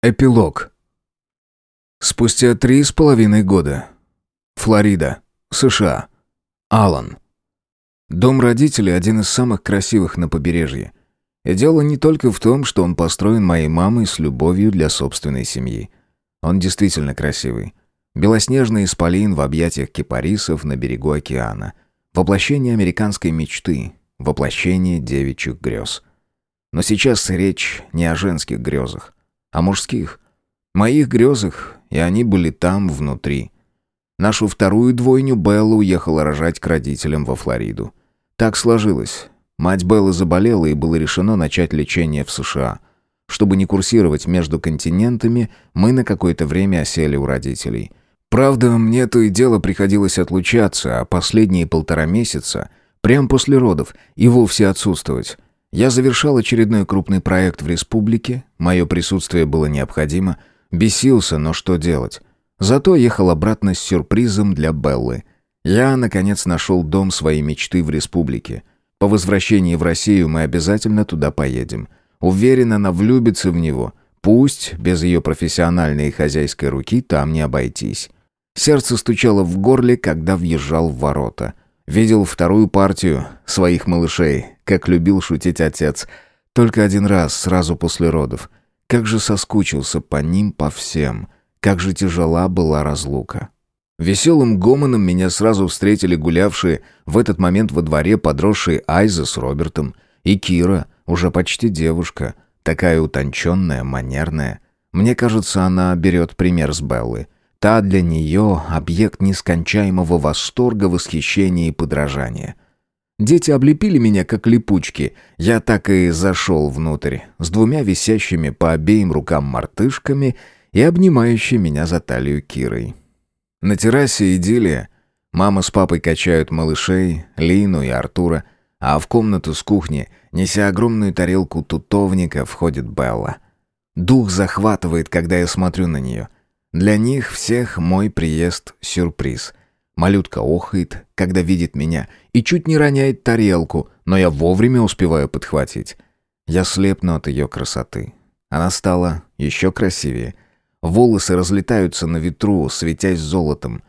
Эпилог. Спустя три с половиной года. Флорида, США. Алан. Дом родителей один из самых красивых на побережье. И дело не только в том, что он построен моей мамой с любовью для собственной семьи. Он действительно красивый. Белоснежный исполин в объятиях кипарисов на берегу океана. Воплощение американской мечты. Воплощение девичьих грез. Но сейчас речь не о женских грезах а мужских. Моих грезах, и они были там, внутри. Нашу вторую двойню Белла уехала рожать к родителям во Флориду. Так сложилось. Мать Беллы заболела, и было решено начать лечение в США. Чтобы не курсировать между континентами, мы на какое-то время осели у родителей. Правда, мне то и дело приходилось отлучаться, а последние полтора месяца, прямо после родов, и вовсе отсутствовать. Я завершал очередной крупный проект в республике, мое присутствие было необходимо, бесился, но что делать? Зато ехал обратно с сюрпризом для Беллы. Я, наконец, нашел дом своей мечты в республике. По возвращении в Россию мы обязательно туда поедем. Уверен, она влюбится в него. Пусть без ее профессиональной и хозяйской руки там не обойтись. Сердце стучало в горле, когда въезжал в ворота. Видел вторую партию своих малышей, как любил шутить отец. Только один раз, сразу после родов. Как же соскучился по ним, по всем. Как же тяжела была разлука. Веселым гомоном меня сразу встретили гулявшие в этот момент во дворе подросшие Айза с Робертом и Кира, уже почти девушка, такая утонченная, манерная. Мне кажется, она берет пример с Беллы. Та для нее объект нескончаемого восторга, восхищения и подражания. Дети облепили меня, как липучки. Я так и зашел внутрь, с двумя висящими по обеим рукам мартышками и обнимающей меня за талию Кирой. На террасе идиллия. Мама с папой качают малышей, Лину и Артура, а в комнату с кухни, неся огромную тарелку тутовника, входит Белла. Дух захватывает, когда я смотрю на нее — для них всех мой приезд — сюрприз. Малютка охает, когда видит меня, и чуть не роняет тарелку, но я вовремя успеваю подхватить. Я слепну от ее красоты. Она стала еще красивее. Волосы разлетаются на ветру, светясь золотом.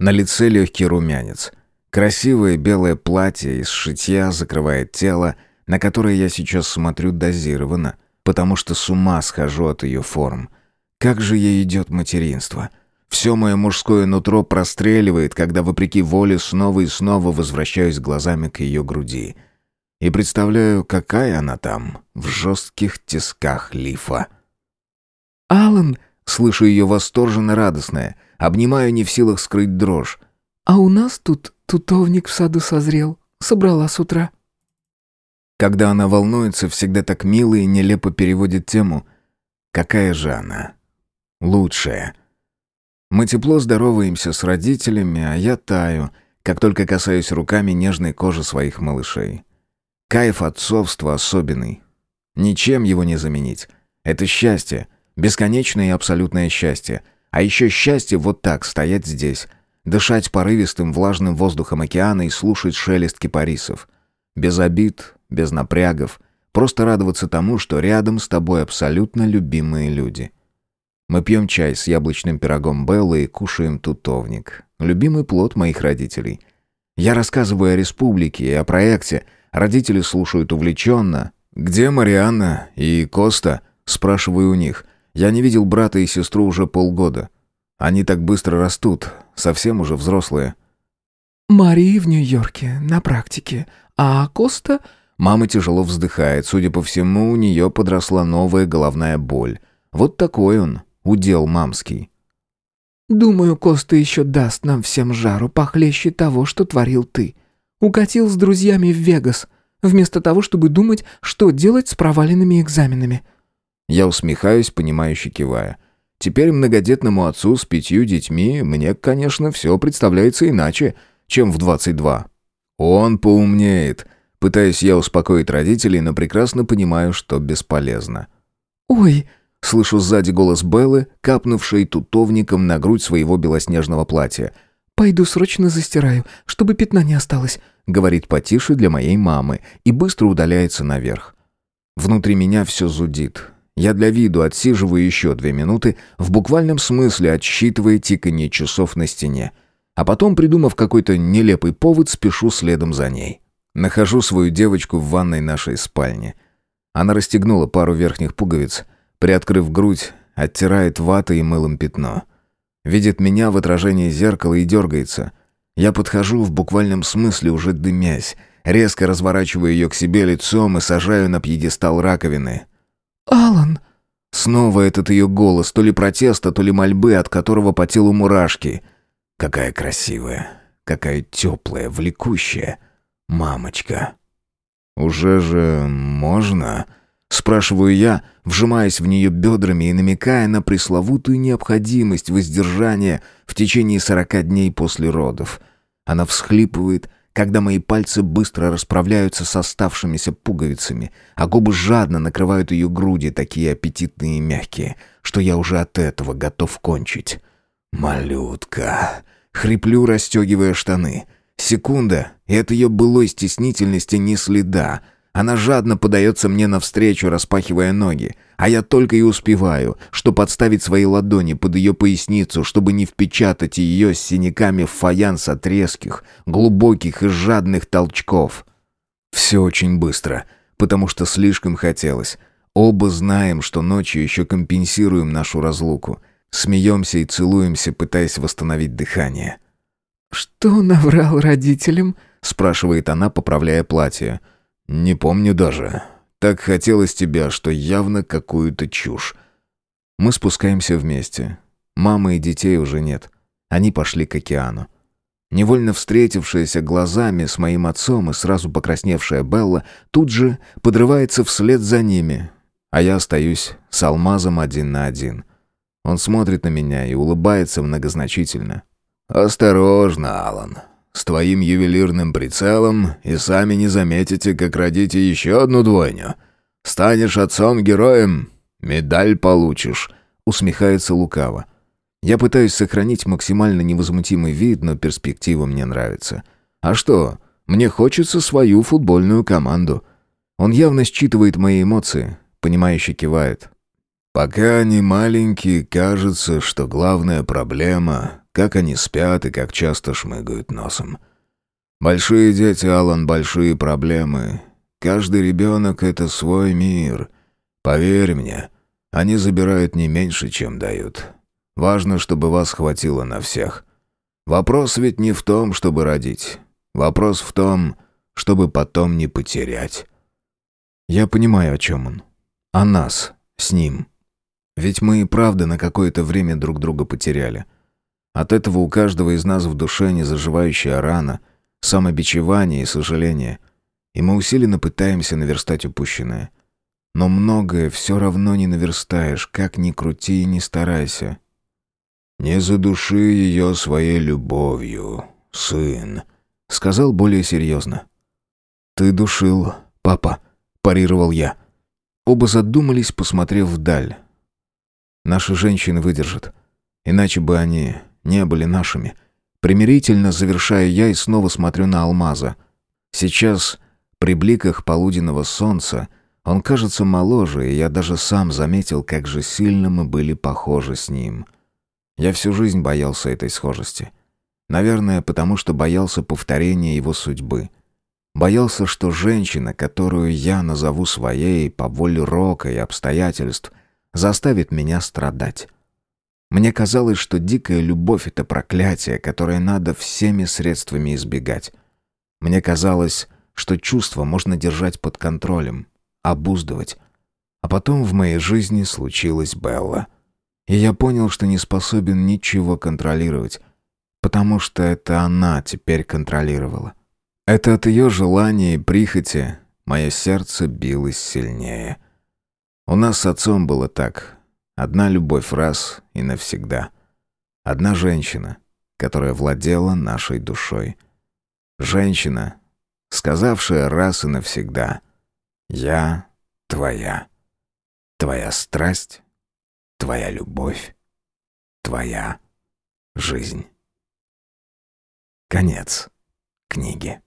На лице легкий румянец. Красивое белое платье из шитья закрывает тело, на которое я сейчас смотрю дозированно, потому что с ума схожу от ее форм — как же ей идет материнство. Все мое мужское нутро простреливает, когда, вопреки воле, снова и снова возвращаюсь глазами к ее груди. И представляю, какая она там, в жестких тисках лифа. «Алан!» — слышу ее восторженно радостное, обнимаю не в силах скрыть дрожь. «А у нас тут тутовник в саду созрел, собрала с утра». Когда она волнуется, всегда так мило и нелепо переводит тему. Какая же она? лучшее. Мы тепло здороваемся с родителями, а я таю, как только касаюсь руками нежной кожи своих малышей. Кайф отцовства особенный. Ничем его не заменить. Это счастье, бесконечное и абсолютное счастье. А еще счастье вот так стоять здесь, дышать порывистым влажным воздухом океана и слушать шелест кипарисов. Без обид, без напрягов, просто радоваться тому, что рядом с тобой абсолютно любимые люди. Мы пьем чай с яблочным пирогом Беллы и кушаем тутовник. Любимый плод моих родителей. Я рассказываю о республике и о проекте. Родители слушают увлеченно. «Где Марианна и Коста?» Спрашиваю у них. Я не видел брата и сестру уже полгода. Они так быстро растут, совсем уже взрослые. «Мария в Нью-Йорке, на практике. А Коста...» Мама тяжело вздыхает. Судя по всему, у нее подросла новая головная боль. Вот такой он, удел мамский. «Думаю, Коста еще даст нам всем жару похлеще того, что творил ты. Укатил с друзьями в Вегас, вместо того, чтобы думать, что делать с проваленными экзаменами». Я усмехаюсь, понимающе кивая. Теперь многодетному отцу с пятью детьми мне, конечно, все представляется иначе, чем в двадцать два. Он поумнеет. Пытаюсь я успокоить родителей, но прекрасно понимаю, что бесполезно. «Ой!» Слышу сзади голос Беллы, капнувшей тутовником на грудь своего белоснежного платья. «Пойду срочно застираю, чтобы пятна не осталось», — говорит потише для моей мамы и быстро удаляется наверх. Внутри меня все зудит. Я для виду отсиживаю еще две минуты, в буквальном смысле отсчитывая тиканье часов на стене. А потом, придумав какой-то нелепый повод, спешу следом за ней. Нахожу свою девочку в ванной нашей спальни. Она расстегнула пару верхних пуговиц, приоткрыв грудь, оттирает ватой и мылом пятно. Видит меня в отражении зеркала и дергается. Я подхожу в буквальном смысле, уже дымясь, резко разворачиваю ее к себе лицом и сажаю на пьедестал раковины. «Алан!» Снова этот ее голос, то ли протеста, то ли мольбы, от которого по телу мурашки. Какая красивая, какая теплая, влекущая. Мамочка. «Уже же можно?» Спрашиваю я, вжимаясь в нее бедрами и намекая на пресловутую необходимость воздержания в течение сорока дней после родов. Она всхлипывает, когда мои пальцы быстро расправляются с оставшимися пуговицами, а губы жадно накрывают ее груди, такие аппетитные и мягкие, что я уже от этого готов кончить. «Малютка!» Хриплю, расстегивая штаны. Секунда, и от ее былой стеснительности ни следа — она жадно подается мне навстречу, распахивая ноги, а я только и успеваю, что подставить свои ладони под ее поясницу, чтобы не впечатать ее с синяками в фаянс от резких, глубоких и жадных толчков. Все очень быстро, потому что слишком хотелось. Оба знаем, что ночью еще компенсируем нашу разлуку. Смеемся и целуемся, пытаясь восстановить дыхание. «Что наврал родителям?» — спрашивает она, поправляя платье. — «Не помню даже. Так хотелось тебя, что явно какую-то чушь». Мы спускаемся вместе. Мамы и детей уже нет. Они пошли к океану. Невольно встретившаяся глазами с моим отцом и сразу покрасневшая Белла тут же подрывается вслед за ними, а я остаюсь с алмазом один на один. Он смотрит на меня и улыбается многозначительно. «Осторожно, Алан. С твоим ювелирным прицелом и сами не заметите, как родите еще одну двойню. Станешь отцом-героем, медаль получишь», — усмехается лукаво. Я пытаюсь сохранить максимально невозмутимый вид, но перспектива мне нравится. А что, мне хочется свою футбольную команду. Он явно считывает мои эмоции, понимающе кивает. Пока они маленькие, кажется, что главная проблема как они спят и как часто шмыгают носом. Большие дети, Алан, большие проблемы. Каждый ребенок — это свой мир. Поверь мне, они забирают не меньше, чем дают. Важно, чтобы вас хватило на всех. Вопрос ведь не в том, чтобы родить. Вопрос в том, чтобы потом не потерять. Я понимаю, о чем он. О нас, с ним. Ведь мы и правда на какое-то время друг друга потеряли. От этого у каждого из нас в душе незаживающая рана, самобичевание и сожаление. И мы усиленно пытаемся наверстать упущенное. Но многое все равно не наверстаешь, как ни крути и не старайся. «Не задуши ее своей любовью, сын», — сказал более серьезно. «Ты душил, папа», — парировал я. Оба задумались, посмотрев вдаль. «Наши женщины выдержат. Иначе бы они не были нашими. Примирительно завершаю я и снова смотрю на алмаза. Сейчас, при бликах полуденного солнца, он кажется моложе, и я даже сам заметил, как же сильно мы были похожи с ним. Я всю жизнь боялся этой схожести. Наверное, потому что боялся повторения его судьбы. Боялся, что женщина, которую я назову своей по воле рока и обстоятельств, заставит меня страдать. Мне казалось, что дикая любовь — это проклятие, которое надо всеми средствами избегать. Мне казалось, что чувства можно держать под контролем, обуздывать. А потом в моей жизни случилась Белла. И я понял, что не способен ничего контролировать, потому что это она теперь контролировала. Это от ее желания и прихоти мое сердце билось сильнее. У нас с отцом было так. Одна любовь раз и навсегда. Одна женщина, которая владела нашей душой. Женщина, сказавшая раз и навсегда «Я твоя». Твоя страсть, твоя любовь, твоя жизнь. Конец книги.